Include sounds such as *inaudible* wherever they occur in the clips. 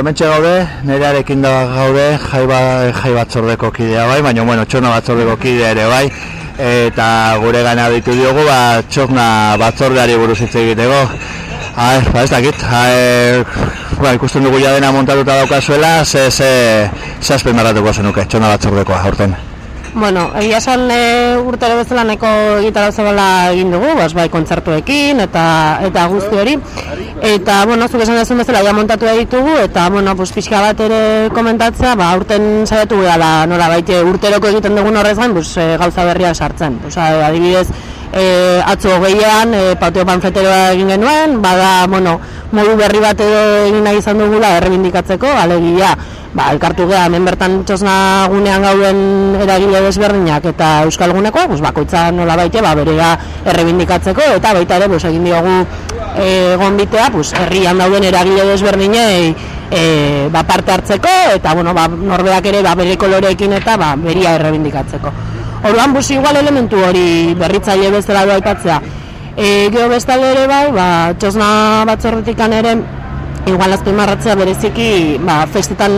hementxe gaude, nerearekin da gaude, jai, ba, jai batzordeko kidea bai, baina, bueno, txona batzordeko kidea ere bai, eta gure gana ditu diogu, ba, txona batzordeari buruz hitz egiteko. Ha, ba, ez dakit, ha, ba, ikusten dugu ja dena montatuta daukazuela, ze, ze, ze azpen marratuko zenuke, txona batzordekoa, aurten. Bueno, egia esan e, urtero bezala neko gitarra zabala egin dugu, bas, bai kontzertuekin eta eta guzti hori. Eta, bueno, zuk esan dezun bezala ja montatu ditugu eta, bueno, pues, pixka bat ere komentatzea, ba, urten saiatu gara nola baite urteroko egiten dugun horrez gain, pues, e, gauza berria sartzen. Osa, adibidez, e, atzo hogeian, e, patio panfleteroa egin genuen, bada, bueno, modu berri bat edo egin nahi izan dugula errebindikatzeko, alegia, ba, elkartu geha, hemen bertan txosna gunean gauden eragile desberdinak eta euskalgunekoa, pues, bakoitza nola baite, ba, berega errebindikatzeko, eta baita ere, pues, egin diogu gonbitea, pues, herrian dauden eragile desberdinei e, ba, parte hartzeko, eta bueno, ba, norbeak ere ba, bere koloreekin eta ba, beria errebindikatzeko. Orduan, bus igual elementu hori berritzaile bezala du aipatzea. E, geho bestalde ere bai, ba, txosna batzorretikan ere, igual azpimarratzea bereziki ba, festetan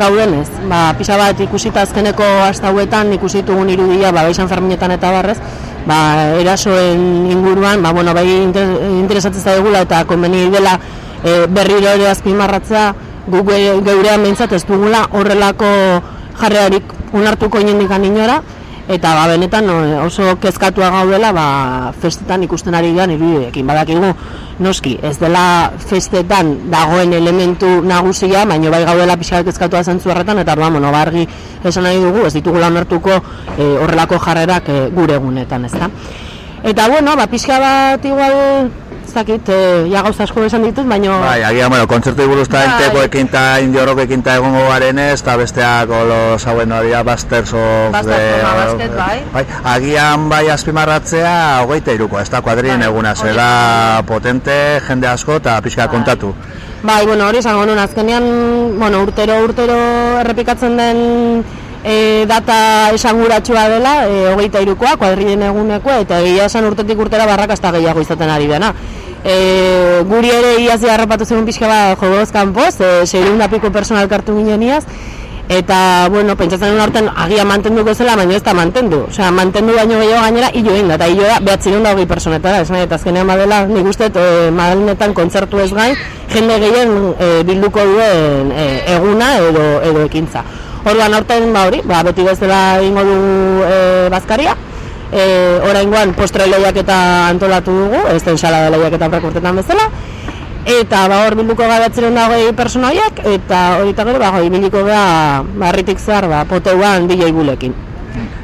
gaudenez. Ba, pisa bat ikusita azkeneko hasta hauetan ikusitugun irudia ba, baixan ferminetan eta barrez, ba, erasoen inguruan, ba, bueno, bai inter, interesatzen zaigula eta konbeni dela e, berriro ere azpimarratzea gu geurean behintzat ez dugula horrelako jarrearik unartuko inendikan inora, eta ba, benetan oso kezkatua gaudela ba, festetan ikusten ari gehan irudiekin. Badakigu, noski, ez dela festetan dagoen elementu nagusia, baino bai gaudela pixka kezkatua zentzu horretan, eta arba, bueno, bargi esan nahi dugu, ez ditugula onartuko e, horrelako jarrerak e, gure egunetan, ez da. Eta, bueno, ba, pixka bat igual dakit, e, ja gauza asko esan ditut, baina... Bai, agia, bueno, kontzertu iguruz eta bai. entekoekin eta indiorokekin eta egongo garen eta besteak los hauen hori Basters of Basters of basket, bai. bai. Agian bai azpimarratzea, hogeita iruko, ez da kuadrin bai. eguna, zela potente, jende asko eta pixka bai. kontatu. Bai, bueno, hori esango nuen, azkenean, bueno, urtero, urtero errepikatzen den e, data esanguratsua dela, e, hogeita irukoa, kuadrien egunekoa, eta egia esan urtetik urtera barrakazta gehiago izaten ari dena e, guri ere iazia harrapatu zegoen pixka bat jogoz kanpoz, e, seirun piko personal kartu ginen iaz, eta, bueno, pentsatzen duen artean agia mantenduko zela, baina ez da mantendu. Osea, mantendu baino gehiago gainera, hilo egin eta hilo da, behatzen da hogei personetara, nahi, eta azkenean madela, nik uste, e, madalenetan kontzertu ez gain, jende gehien e, bilduko duen e, eguna edo, edo ekintza. Orduan aurten ba hori, ba, beti bezala ingo du e, bazkaria, e, oraingoan postre lehiak eta antolatu dugu, ez den sala da lehiak prekurtetan bezala, eta ba hor bilduko gabetzeren da hogei personaiak, eta hori eta gero, ba hori bilduko da barritik zehar, ba, poteuan DJ bulekin.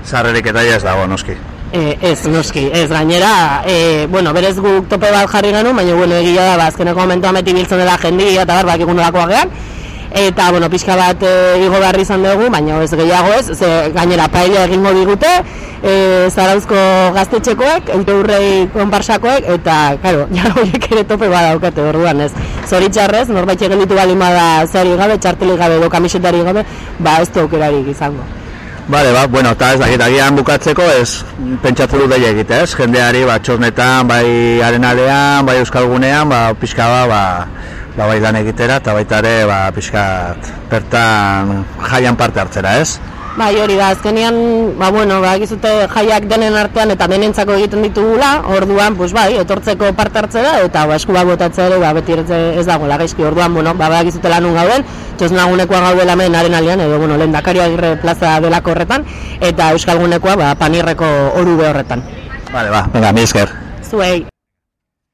Zarrerik eta ez dago, noski. E, ez, noski, ez gainera, e, bueno, berez guk tope bat jarri genuen, baina bueno, egia da, ba, azkeneko momentu ameti biltzen dela jendia eta bar, bakikun gehan, eta bueno, pixka bat e, igo behar izan dugu, baina ez gehiago ez, ze gainera paella egingo digute, e, zarauzko gaztetxekoek, ente hurrei konparsakoek, eta, karo, *laughs* ja horiek ere tope badaukate orduan ez. Zoritxarrez, norbait egin ditu bali da zari gabe, txarteli gabe, do kamisetari gabe, ba ez aukerarik izango. Bale, ba, bueno, eta ez da, agian bukatzeko ez pentsatzen dut daia egite, ez? Jendeari, ba, txosnetan, bai arenalean, bai euskalgunean, ba, pixka ba, ba, ba, bai lan egitera eta baita ere ba, pixkat bertan jaian parte hartzera, ez? Bai, hori da, azkenean, ba, bueno, ba, gizute jaiak denen artean eta denentzako egiten ditugula, orduan, pues, bai, etortzeko parte hartzera eta ba, esku bat botatzea ere, ba, beti ez dago lagaizki, orduan, bueno, ba, ba, gizute lanun gauden, txos nagunekoa gaudela hemen aren alian, edo, bueno, lehen dakario agirre plaza delako horretan, eta euskalgunekoa, ba, panirreko oru horretan. Vale, ba, venga, mi esker. Zuei.